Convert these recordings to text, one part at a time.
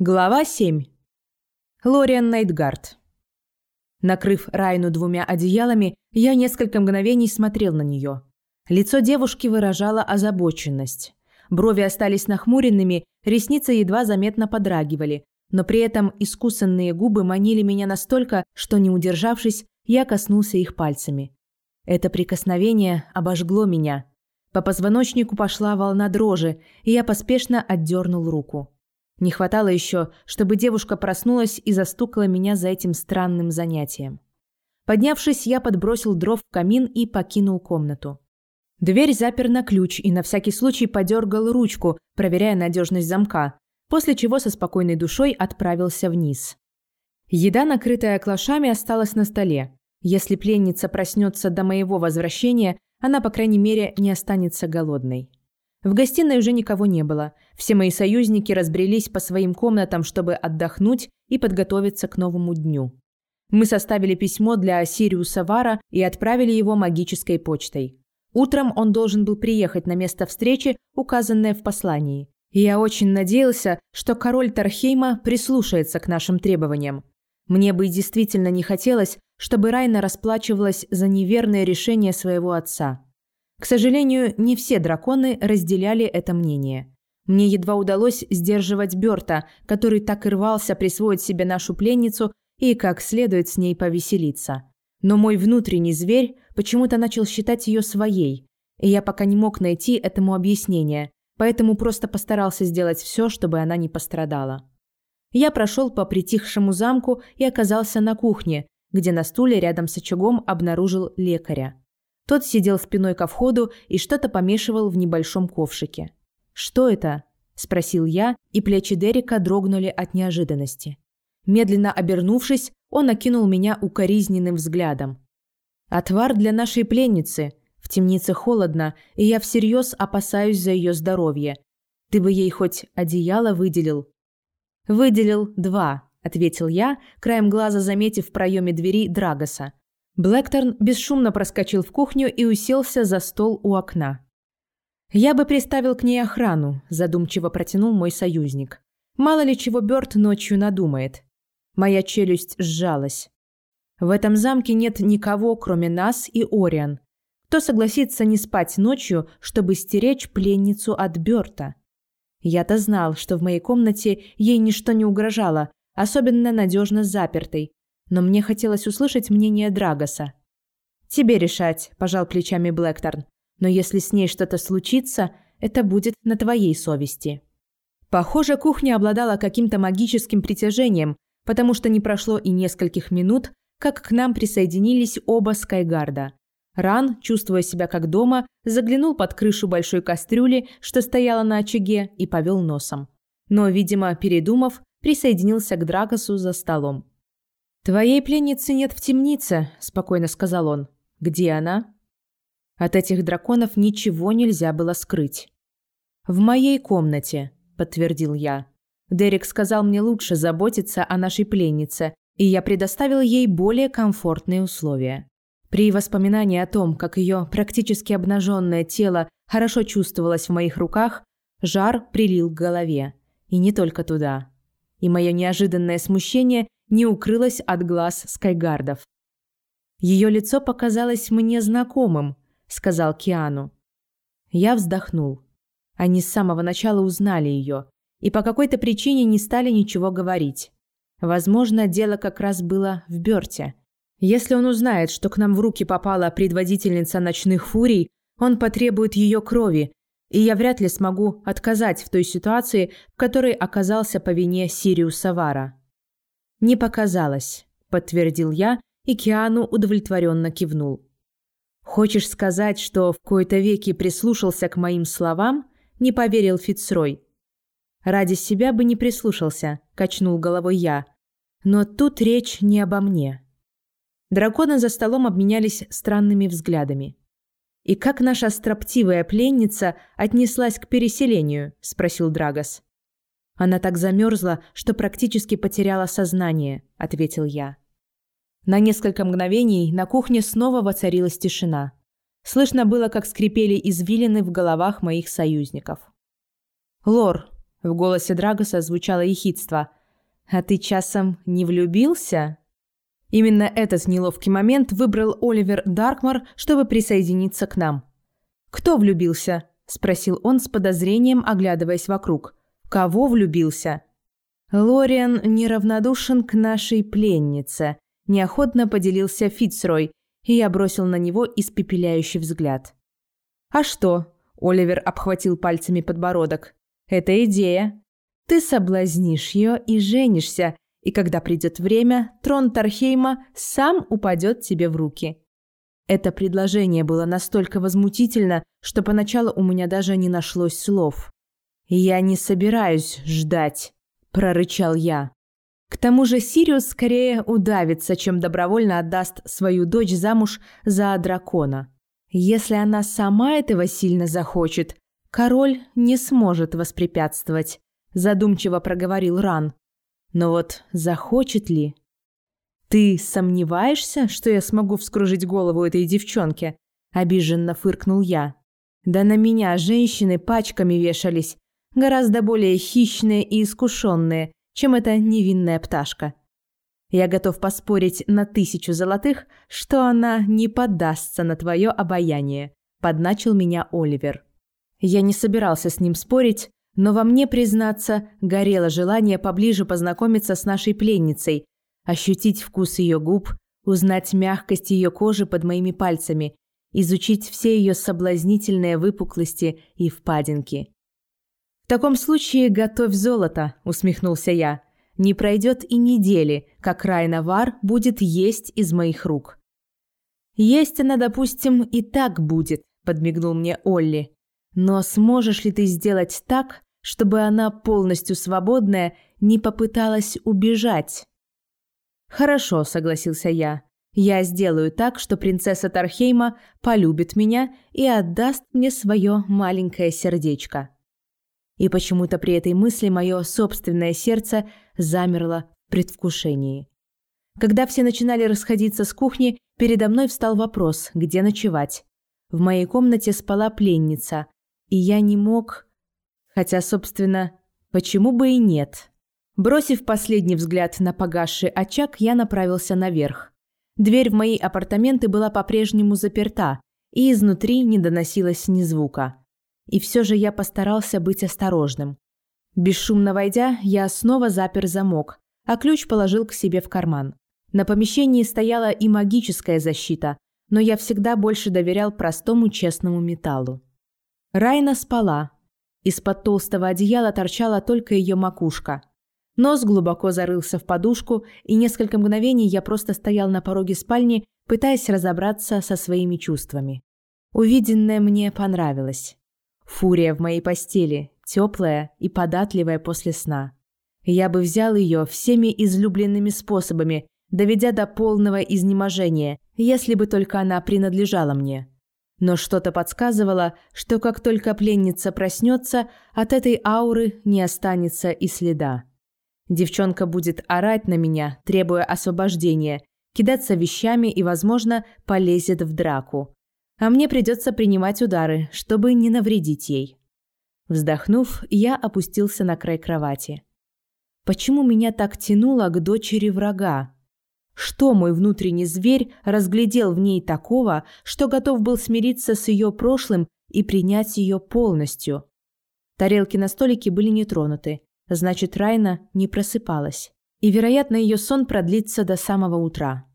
Глава 7. Лориан Найтгард. Накрыв Райну двумя одеялами, я несколько мгновений смотрел на нее. Лицо девушки выражало озабоченность. Брови остались нахмуренными, ресницы едва заметно подрагивали, но при этом искусанные губы манили меня настолько, что, не удержавшись, я коснулся их пальцами. Это прикосновение обожгло меня. По позвоночнику пошла волна дрожи, и я поспешно отдернул руку. Не хватало еще, чтобы девушка проснулась и застукала меня за этим странным занятием. Поднявшись, я подбросил дров в камин и покинул комнату. Дверь запер на ключ и на всякий случай подергал ручку, проверяя надежность замка, после чего со спокойной душой отправился вниз. Еда, накрытая клошами, осталась на столе. Если пленница проснется до моего возвращения, она, по крайней мере, не останется голодной. В гостиной уже никого не было. Все мои союзники разбрелись по своим комнатам, чтобы отдохнуть и подготовиться к новому дню. Мы составили письмо для Сириуса Вара и отправили его магической почтой. Утром он должен был приехать на место встречи, указанное в послании. Я очень надеялся, что король Тархейма прислушается к нашим требованиям. Мне бы действительно не хотелось, чтобы Райна расплачивалась за неверное решение своего отца. К сожалению, не все драконы разделяли это мнение. Мне едва удалось сдерживать Бёрта, который так и рвался присвоить себе нашу пленницу и как следует с ней повеселиться. Но мой внутренний зверь почему-то начал считать ее своей, и я пока не мог найти этому объяснение, поэтому просто постарался сделать все, чтобы она не пострадала. Я прошел по притихшему замку и оказался на кухне, где на стуле рядом с очагом обнаружил лекаря. Тот сидел спиной ко входу и что-то помешивал в небольшом ковшике. «Что это?» – спросил я, и плечи Дерека дрогнули от неожиданности. Медленно обернувшись, он окинул меня укоризненным взглядом. «Отвар для нашей пленницы. В темнице холодно, и я всерьез опасаюсь за ее здоровье. Ты бы ей хоть одеяло выделил?» «Выделил два», – ответил я, краем глаза заметив в проеме двери Драгоса. Блэкторн бесшумно проскочил в кухню и уселся за стол у окна. «Я бы приставил к ней охрану», – задумчиво протянул мой союзник. «Мало ли чего Бёрд ночью надумает». Моя челюсть сжалась. В этом замке нет никого, кроме нас и Ориан. Кто согласится не спать ночью, чтобы стеречь пленницу от Бёрта? Я-то знал, что в моей комнате ей ничто не угрожало, особенно надежно запертой, но мне хотелось услышать мнение Драгоса. «Тебе решать», – пожал плечами Блэкторн. «Но если с ней что-то случится, это будет на твоей совести». Похоже, кухня обладала каким-то магическим притяжением, потому что не прошло и нескольких минут, как к нам присоединились оба Скайгарда. Ран, чувствуя себя как дома, заглянул под крышу большой кастрюли, что стояла на очаге, и повел носом. Но, видимо, передумав, присоединился к Драгосу за столом. «Твоей пленницы нет в темнице», – спокойно сказал он. «Где она?» От этих драконов ничего нельзя было скрыть. «В моей комнате», – подтвердил я. Дерек сказал мне лучше заботиться о нашей пленнице, и я предоставил ей более комфортные условия. При воспоминании о том, как ее практически обнаженное тело хорошо чувствовалось в моих руках, жар прилил к голове. И не только туда. И мое неожиданное смущение не укрылась от глаз Скайгардов. «Ее лицо показалось мне знакомым», — сказал Киану. Я вздохнул. Они с самого начала узнали ее и по какой-то причине не стали ничего говорить. Возможно, дело как раз было в Бёрте. Если он узнает, что к нам в руки попала предводительница ночных фурий, он потребует ее крови, и я вряд ли смогу отказать в той ситуации, в которой оказался по вине Сириуса Вара. «Не показалось», – подтвердил я, и Киану удовлетворенно кивнул. «Хочешь сказать, что в кои-то веки прислушался к моим словам?» – не поверил Фицрой. «Ради себя бы не прислушался», – качнул головой я. «Но тут речь не обо мне». Драконы за столом обменялись странными взглядами. «И как наша строптивая пленница отнеслась к переселению?» – спросил Драгос. Она так замерзла, что практически потеряла сознание, ответил я. На несколько мгновений на кухне снова воцарилась тишина. Слышно было, как скрипели извилины в головах моих союзников. «Лор», – В голосе Драгоса звучало ехидство. «А ты часом не влюбился?» Именно этот неловкий момент выбрал Оливер Даркмар, чтобы присоединиться к нам. «Кто влюбился?» – спросил он с подозрением, оглядываясь вокруг. «Кого влюбился?» «Лориан неравнодушен к нашей пленнице», – неохотно поделился Фицрой, и я бросил на него испепеляющий взгляд. «А что?» – Оливер обхватил пальцами подбородок. «Это идея. Ты соблазнишь ее и женишься, и когда придет время, трон Тархейма сам упадет тебе в руки. Это предложение было настолько возмутительно, что поначалу у меня даже не нашлось слов. «Я не собираюсь ждать», – прорычал я. К тому же Сириус скорее удавится, чем добровольно отдаст свою дочь замуж за дракона. Если она сама этого сильно захочет, король не сможет воспрепятствовать, задумчиво проговорил Ран. Но вот захочет ли? Ты сомневаешься, что я смогу вскружить голову этой девчонке? Обиженно фыркнул я. Да на меня женщины пачками вешались, гораздо более хищные и искушенные, чем эта невинная пташка. Я готов поспорить на тысячу золотых, что она не поддастся на твое обаяние, подначил меня Оливер. Я не собирался с ним спорить, но во мне, признаться, горело желание поближе познакомиться с нашей пленницей, ощутить вкус ее губ, узнать мягкость ее кожи под моими пальцами, изучить все ее соблазнительные выпуклости и впадинки. «В таком случае готовь золото», – усмехнулся я. «Не пройдет и недели, как Райнавар будет есть из моих рук». «Есть она, допустим, и так будет», – подмигнул мне Олли. «Но сможешь ли ты сделать так, чтобы она, полностью свободная, не попыталась убежать. «Хорошо», — согласился я. «Я сделаю так, что принцесса Тархейма полюбит меня и отдаст мне свое маленькое сердечко». И почему-то при этой мысли мое собственное сердце замерло в предвкушении. Когда все начинали расходиться с кухни, передо мной встал вопрос, где ночевать. В моей комнате спала пленница, и я не мог Хотя, собственно, почему бы и нет? Бросив последний взгляд на погасший очаг, я направился наверх. Дверь в мои апартаменты была по-прежнему заперта, и изнутри не доносилось ни звука. И все же я постарался быть осторожным. Бесшумно войдя, я снова запер замок, а ключ положил к себе в карман. На помещении стояла и магическая защита, но я всегда больше доверял простому честному металлу. Райна спала, из-под толстого одеяла торчала только ее макушка. Нос глубоко зарылся в подушку, и несколько мгновений я просто стоял на пороге спальни, пытаясь разобраться со своими чувствами. Увиденное мне понравилось. Фурия в моей постели, теплая и податливая после сна. Я бы взял ее всеми излюбленными способами, доведя до полного изнеможения, если бы только она принадлежала мне. Но что-то подсказывало, что как только пленница проснется, от этой ауры не останется и следа. Девчонка будет орать на меня, требуя освобождения, кидаться вещами и, возможно, полезет в драку. А мне придется принимать удары, чтобы не навредить ей. Вздохнув, я опустился на край кровати. Почему меня так тянуло к дочери врага? Что мой внутренний зверь разглядел в ней такого, что готов был смириться с ее прошлым и принять ее полностью? Тарелки на столике были не тронуты, значит, Райна не просыпалась. И, вероятно, ее сон продлится до самого утра.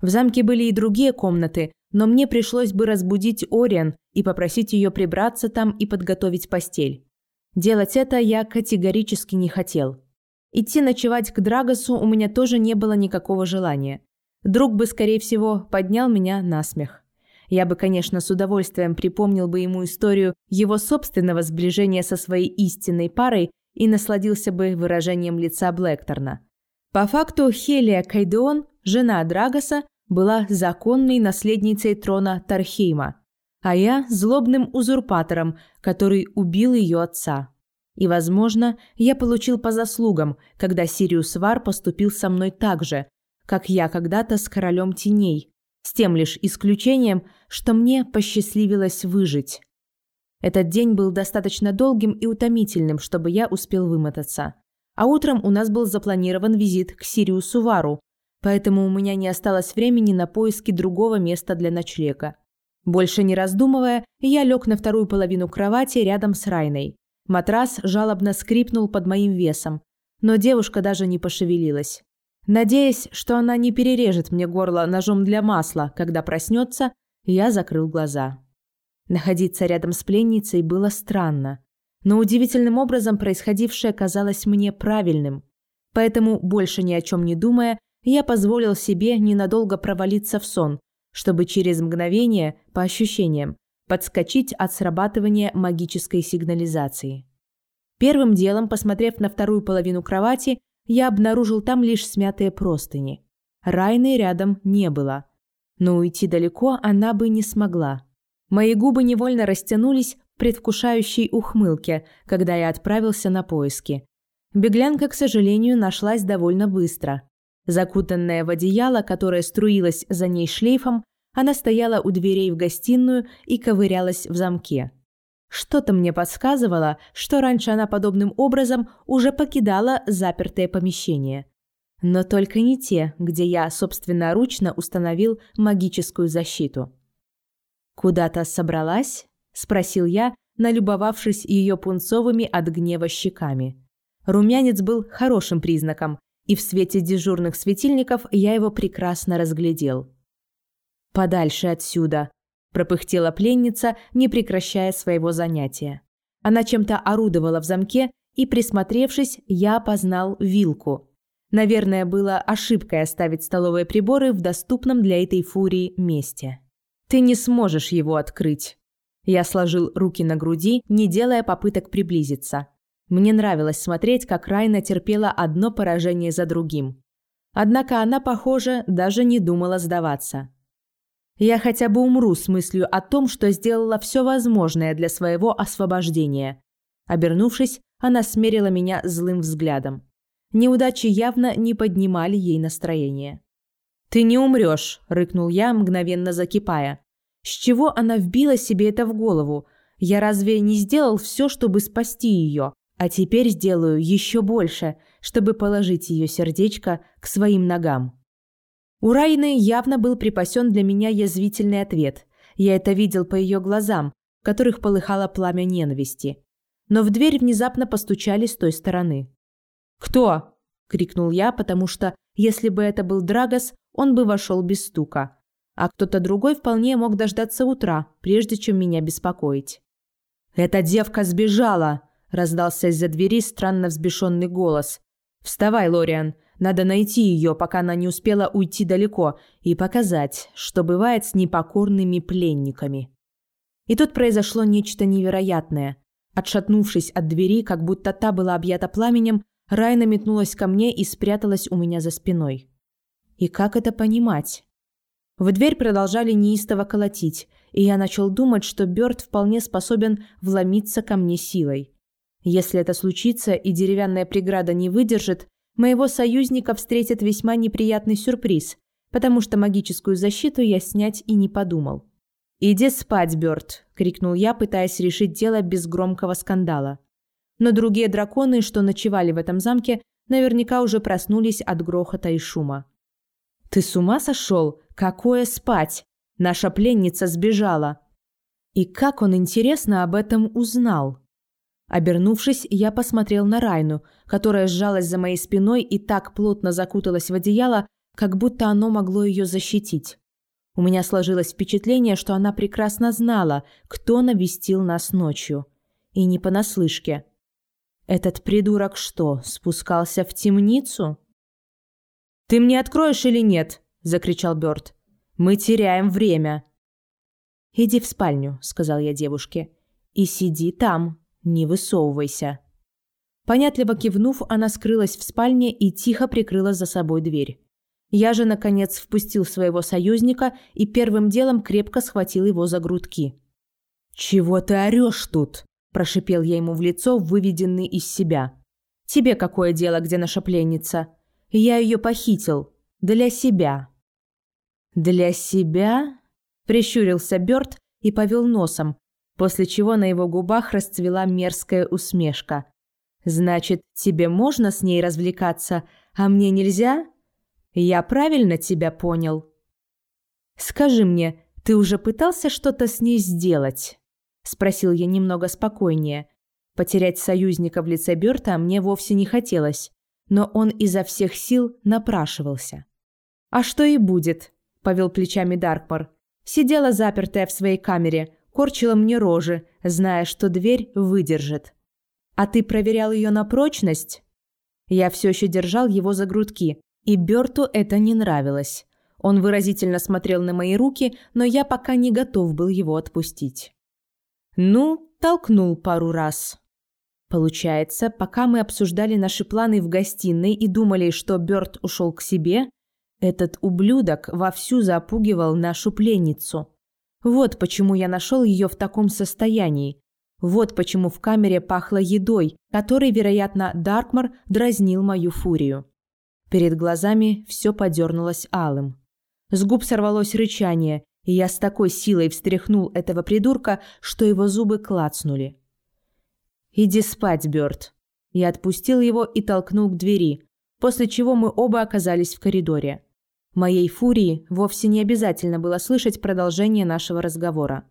В замке были и другие комнаты, но мне пришлось бы разбудить Ориан и попросить ее прибраться там и подготовить постель. Делать это я категорически не хотел. Идти ночевать к Драгосу у меня тоже не было никакого желания. Друг бы, скорее всего, поднял меня на смех. Я бы, конечно, с удовольствием припомнил бы ему историю его собственного сближения со своей истинной парой и насладился бы выражением лица Блэкторна. По факту Хелия Кайдеон, жена Драгоса, была законной наследницей трона Тархейма, а я – злобным узурпатором, который убил ее отца. И, возможно, я получил по заслугам, когда Сириус Вар поступил со мной так же, как я когда-то с королем теней, с тем лишь исключением, что мне посчастливилось выжить. Этот день был достаточно долгим и утомительным, чтобы я успел вымотаться. А утром у нас был запланирован визит к Сириусу Вару, поэтому у меня не осталось времени на поиски другого места для ночлега. Больше не раздумывая, я лег на вторую половину кровати рядом с Райной. Матрас жалобно скрипнул под моим весом, но девушка даже не пошевелилась. Надеясь, что она не перережет мне горло ножом для масла, когда проснется, я закрыл глаза. Находиться рядом с пленницей было странно, но удивительным образом происходившее казалось мне правильным. Поэтому, больше ни о чем не думая, я позволил себе ненадолго провалиться в сон, чтобы через мгновение, по ощущениям, подскочить от срабатывания магической сигнализации. Первым делом, посмотрев на вторую половину кровати, я обнаружил там лишь смятые простыни. Райны рядом не было. Но уйти далеко она бы не смогла. Мои губы невольно растянулись в предвкушающей ухмылке, когда я отправился на поиски. Беглянка, к сожалению, нашлась довольно быстро. Закутанная в одеяло, которое струилось за ней шлейфом, она стояла у дверей в гостиную и ковырялась в замке. Что-то мне подсказывало, что раньше она подобным образом уже покидала запертое помещение. Но только не те, где я собственноручно установил магическую защиту. «Куда-то собралась?» – спросил я, налюбовавшись ее пунцовыми от гнева щеками. Румянец был хорошим признаком, и в свете дежурных светильников я его прекрасно разглядел. «Подальше отсюда», – пропыхтела пленница, не прекращая своего занятия. Она чем-то орудовала в замке, и, присмотревшись, я опознал вилку. Наверное, было ошибкой оставить столовые приборы в доступном для этой фурии месте. «Ты не сможешь его открыть». Я сложил руки на груди, не делая попыток приблизиться. Мне нравилось смотреть, как Райна терпела одно поражение за другим. Однако она, похоже, даже не думала сдаваться. Я хотя бы умру с мыслью о том, что сделала все возможное для своего освобождения. Обернувшись, она смерила меня злым взглядом. Неудачи явно не поднимали ей настроение. «Ты не умрешь», – рыкнул я, мгновенно закипая. «С чего она вбила себе это в голову? Я разве не сделал все, чтобы спасти ее? А теперь сделаю еще больше, чтобы положить ее сердечко к своим ногам. У Райны явно был припасен для меня язвительный ответ. Я это видел по ее глазам, в которых полыхало пламя ненависти. Но в дверь внезапно постучали с той стороны. «Кто?» – крикнул я, потому что, если бы это был Драгос, он бы вошел без стука. А кто-то другой вполне мог дождаться утра, прежде чем меня беспокоить. «Эта девка сбежала!» Раздался из-за двери странно взбешенный голос. «Вставай, Лориан, надо найти ее, пока она не успела уйти далеко, и показать, что бывает с непокорными пленниками». И тут произошло нечто невероятное. Отшатнувшись от двери, как будто та была объята пламенем, Райна метнулась ко мне и спряталась у меня за спиной. И как это понимать? В дверь продолжали неистово колотить, и я начал думать, что Бёрд вполне способен вломиться ко мне силой. Если это случится и деревянная преграда не выдержит, моего союзника встретит весьма неприятный сюрприз, потому что магическую защиту я снять и не подумал. «Иди спать, Бёрд!» – крикнул я, пытаясь решить дело без громкого скандала. Но другие драконы, что ночевали в этом замке, наверняка уже проснулись от грохота и шума. «Ты с ума сошел? Какое спать? Наша пленница сбежала!» И как он, интересно, об этом узнал? Обернувшись, я посмотрел на Райну, которая сжалась за моей спиной и так плотно закуталась в одеяло, как будто оно могло ее защитить. У меня сложилось впечатление, что она прекрасно знала, кто навестил нас ночью. И не понаслышке. Этот придурок что, спускался в темницу? «Ты мне откроешь или нет?» – закричал Бёрд. «Мы теряем время». «Иди в спальню», – сказал я девушке. «И сиди там». Не высовывайся. Понятливо кивнув, она скрылась в спальне и тихо прикрыла за собой дверь. Я же, наконец, впустил своего союзника и первым делом крепко схватил его за грудки. «Чего ты орешь тут?» – прошипел я ему в лицо, выведенный из себя. «Тебе какое дело, где наша пленница? Я ее похитил. Для себя». «Для себя?» – прищурился Бёрд и повел носом, после чего на его губах расцвела мерзкая усмешка. «Значит, тебе можно с ней развлекаться, а мне нельзя? Я правильно тебя понял?» «Скажи мне, ты уже пытался что-то с ней сделать?» – спросил я немного спокойнее. Потерять союзника в лице Бёрта мне вовсе не хотелось, но он изо всех сил напрашивался. «А что и будет», – повел плечами Даркмор. Сидела запертая в своей камере, корчила мне рожи, зная, что дверь выдержит. «А ты проверял ее на прочность?» Я все еще держал его за грудки, и Берту это не нравилось. Он выразительно смотрел на мои руки, но я пока не готов был его отпустить. Ну, толкнул пару раз. Получается, пока мы обсуждали наши планы в гостиной и думали, что Бёрд ушел к себе, этот ублюдок вовсю запугивал нашу пленницу. Вот почему я нашел ее в таком состоянии. Вот почему в камере пахло едой, которой, вероятно, Даркмар дразнил мою фурию. Перед глазами все подернулось алым. С губ сорвалось рычание, и я с такой силой встряхнул этого придурка, что его зубы клацнули. «Иди спать, Бёрд». Я отпустил его и толкнул к двери, после чего мы оба оказались в коридоре. Моей фурии вовсе не обязательно было слышать продолжение нашего разговора.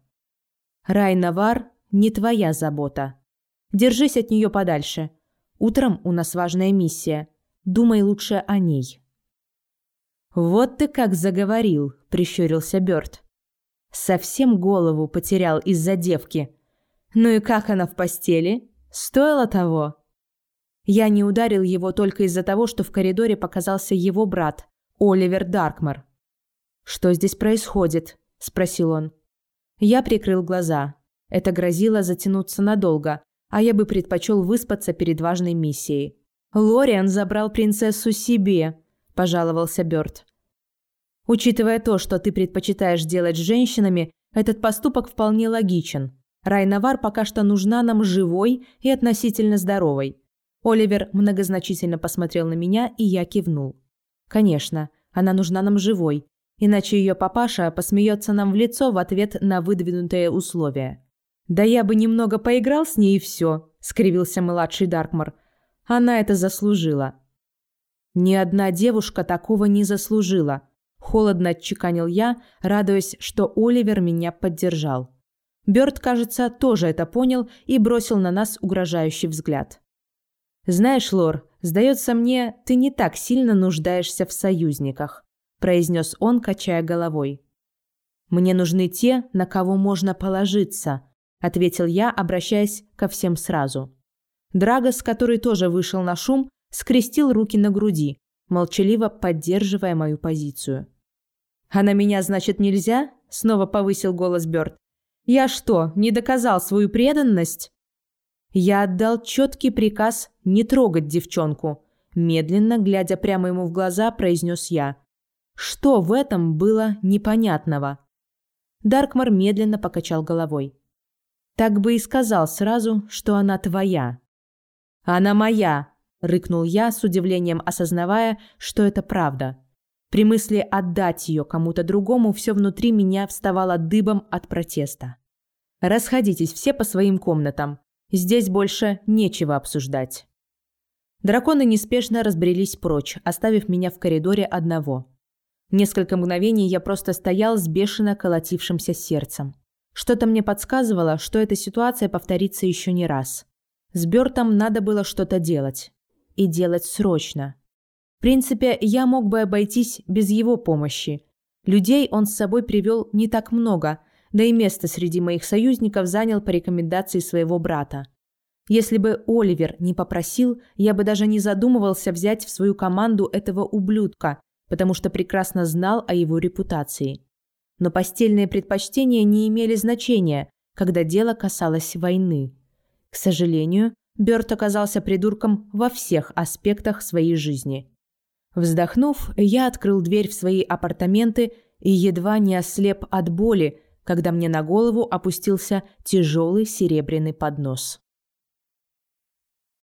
«Рай Навар – не твоя забота. Держись от нее подальше. Утром у нас важная миссия. Думай лучше о ней». «Вот ты как заговорил», – прищурился Бёрд. «Совсем голову потерял из-за девки. Ну и как она в постели? Стоило того?» Я не ударил его только из-за того, что в коридоре показался его брат, Оливер Даркмар. «Что здесь происходит?» – спросил он. Я прикрыл глаза. Это грозило затянуться надолго, а я бы предпочел выспаться перед важной миссией. «Лориан забрал принцессу себе», – пожаловался Бёрд. «Учитывая то, что ты предпочитаешь делать с женщинами, этот поступок вполне логичен. Райнавар пока что нужна нам живой и относительно здоровой». Оливер многозначительно посмотрел на меня, и я кивнул. «Конечно, она нужна нам живой, иначе ее папаша посмеется нам в лицо в ответ на выдвинутые условия». «Да я бы немного поиграл с ней и все», – скривился младший Даркмор. «Она это заслужила». Ни одна девушка такого не заслужила. Холодно отчеканил я, радуясь, что Оливер меня поддержал. Бёрд, кажется, тоже это понял и бросил на нас угрожающий взгляд. «Знаешь, Лор, сдается мне, ты не так сильно нуждаешься в союзниках», произнес он, качая головой. «Мне нужны те, на кого можно положиться», ответил я, обращаясь ко всем сразу. Драгос, который тоже вышел на шум, скрестил руки на груди, молчаливо поддерживая мою позицию. «А на меня, значит, нельзя?» – снова повысил голос Бёрд. «Я что, не доказал свою преданность?» Я отдал четкий приказ не трогать девчонку. Медленно, глядя прямо ему в глаза, произнес я. Что в этом было непонятного? Даркмар медленно покачал головой. Так бы и сказал сразу, что она твоя. Она моя, рыкнул я с удивлением, осознавая, что это правда. При мысли отдать ее кому-то другому все внутри меня вставало дыбом от протеста. Расходитесь все по своим комнатам. Здесь больше нечего обсуждать. Драконы неспешно разбрелись прочь, оставив меня в коридоре одного. Несколько мгновений я просто стоял с бешено колотившимся сердцем. Что-то мне подсказывало, что эта ситуация повторится еще не раз. С Бёртом надо было что-то делать и делать срочно. В принципе, я мог бы обойтись без его помощи. Людей он с собой привел не так много, да и место среди моих союзников занял по рекомендации своего брата. Если бы Оливер не попросил, я бы даже не задумывался взять в свою команду этого ублюдка, потому что прекрасно знал о его репутации. Но постельные предпочтения не имели значения, когда дело касалось войны. К сожалению, Бёрд оказался придурком во всех аспектах своей жизни. Вздохнув, я открыл дверь в свои апартаменты и едва не ослеп от боли, когда мне на голову опустился тяжелый серебряный поднос.